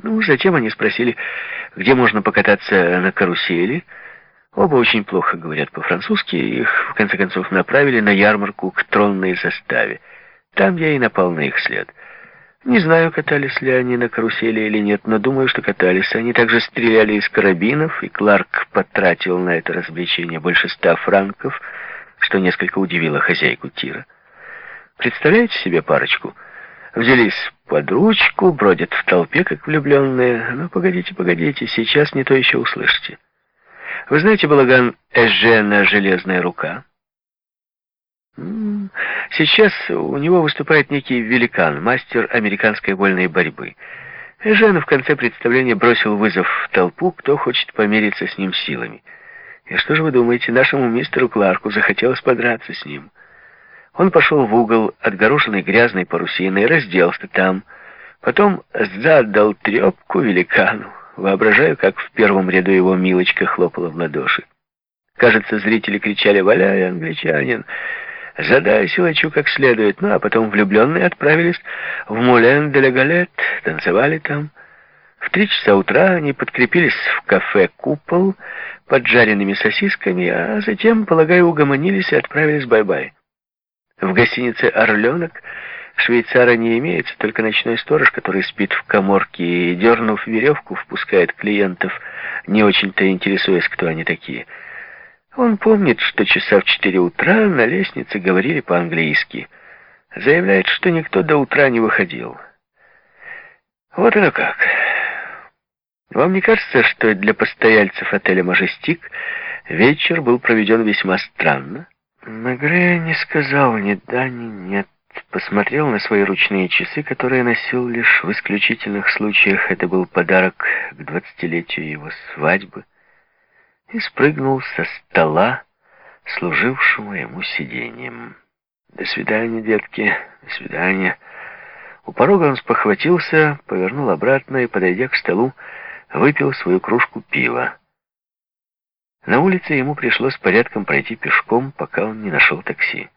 Ну, затем они спросили, где можно покататься на карусели. Оба очень плохо говорят по-французски. Их, в конце концов, направили на ярмарку к тронной заставе. Там я и напал на их след. Не знаю, катались ли они на карусели или нет, но думаю, что катались. Они также стреляли из карабинов, и Кларк потратил на это развлечение больше ста франков, что несколько удивило хозяйку тира. Представляете себе парочку? Взялись под ручку, бродят в толпе, как влюбленные. Ну, погодите, погодите, сейчас не то еще услышите. Вы знаете балаган Эжена «Железная рука»? Сейчас у него выступает некий великан, мастер американской вольной борьбы. Эжен в конце представления бросил вызов в толпу, кто хочет помериться с ним силами. И что же вы думаете, нашему мистеру Кларку захотелось подраться с ним? Он пошел в угол, отгороженный грязной парусиной, разделся там. Потом задал трепку великану. Воображаю, как в первом ряду его Милочка хлопала в ладоши. Кажется, зрители кричали «Валяй, англичанин!» Задай силачу как следует. Ну, а потом влюбленные отправились в Мулен де Галет, танцевали там. В три часа утра они подкрепились в кафе «Купол» поджаренными сосисками, а затем, полагаю, угомонились и отправились бай-бай. В гостинице «Орленок» швейцара не имеется, только ночной сторож, который спит в коморке и, дернув веревку, впускает клиентов, не очень-то интересуясь, кто они такие – он помнит, что часа в четыре утра на лестнице говорили по-английски. Заявляет, что никто до утра не выходил. Вот оно как. Вам не кажется, что для постояльцев отеля «Мажестик» вечер был проведен весьма странно? Мегре не сказал ни да, ни нет. Посмотрел на свои ручные часы, которые носил лишь в исключительных случаях. Это был подарок к двадцатилетию его свадьбы и спрыгнул со стола, служившего ему сиденьем. «До свидания, детки, до свидания». У порога он спохватился, повернул обратно и, подойдя к столу, выпил свою кружку пива. На улице ему пришлось порядком пройти пешком, пока он не нашел такси.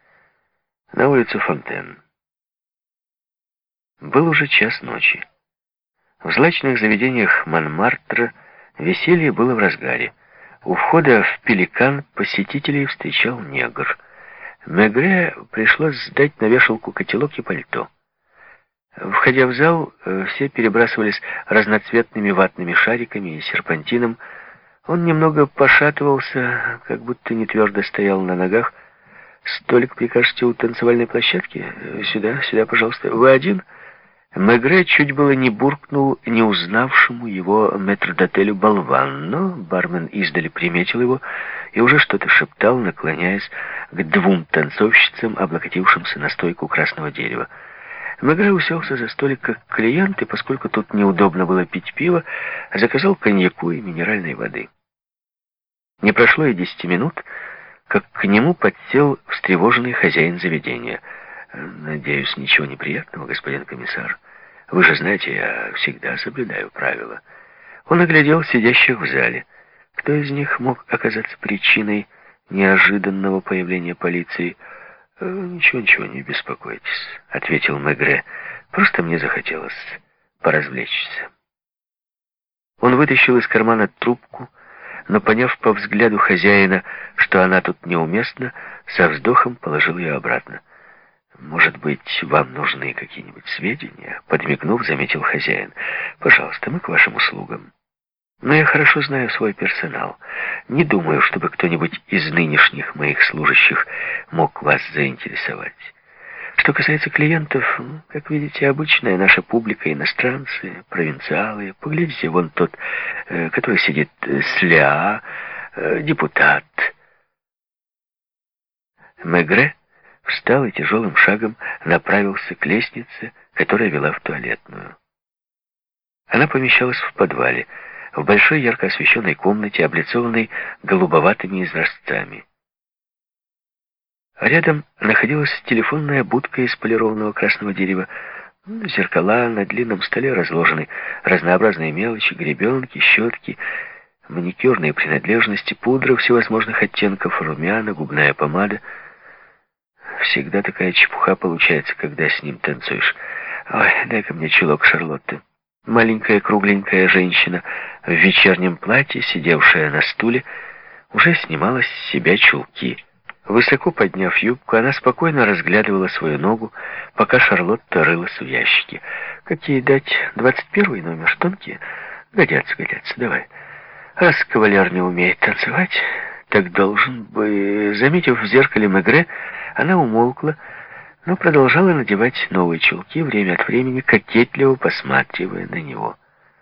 На улицу Фонтен. Был уже час ночи. В злачных заведениях Монмартра веселье было в разгаре. У входа в «Пеликан» посетителей встречал негр. Мегре пришлось сдать на вешалку котелок и пальто. Входя в зал, э, все перебрасывались разноцветными ватными шариками и серпантином. Он немного пошатывался, как будто не твердо стоял на ногах. «Столик прикажете у танцевальной площадки? Сюда, сюда, пожалуйста. Вы один?» Мегре чуть было не буркнул не узнавшему его метрдотелю болван, но бармен издали приметил его и уже что-то шептал, наклоняясь к двум танцовщицам, облокотившимся на стойку красного дерева. Мегре уселся за столик как клиент, и поскольку тут неудобно было пить пиво, заказал коньяку и минеральной воды. Не прошло и десяти минут, как к нему подсел встревоженный хозяин заведения. «Надеюсь, ничего неприятного, господин комиссар?» Вы же знаете, я всегда соблюдаю правила. Он оглядел сидящих в зале. Кто из них мог оказаться причиной неожиданного появления полиции? «Э, «Ничего, ничего, не беспокойтесь», — ответил Мегре. «Просто мне захотелось поразвлечься». Он вытащил из кармана трубку, но, поняв по взгляду хозяина, что она тут неуместна, со вздохом положил ее обратно. «Может быть, вам нужны какие-нибудь сведения?» Подмигнув, заметил хозяин. «Пожалуйста, мы к вашим услугам. Но я хорошо знаю свой персонал. Не думаю, чтобы кто-нибудь из нынешних моих служащих мог вас заинтересовать. Что касается клиентов, ну, как видите, обычная наша публика, иностранцы, провинциалы. Поглядите, вон тот, э, который сидит э, сля, э, депутат». Мегре встал и тяжелым шагом направился к лестнице, которая вела в туалетную. Она помещалась в подвале, в большой ярко освещенной комнате, облицованной голубоватыми изразцами. Рядом находилась телефонная будка из полированного красного дерева, зеркала, на длинном столе разложены разнообразные мелочи, гребенки, щетки, маникюрные принадлежности, пудра всевозможных оттенков, румяна, губная помада — Всегда такая чепуха получается, когда с ним танцуешь. Ой, дай-ка мне чулок Шарлотты. Маленькая кругленькая женщина в вечернем платье, сидевшая на стуле, уже снимала с себя чулки. Высоко подняв юбку, она спокойно разглядывала свою ногу, пока Шарлотта рылась в ящике. «Какие дать? Двадцать первый номер? Штонки? Годятся, годятся, давай. Раз кавалер не умеет танцевать, так должен бы...» Заметив в зеркале Мегре, она умолкла, но продолжала надевать новые чулки, время от времени кокетливо посматривая на него.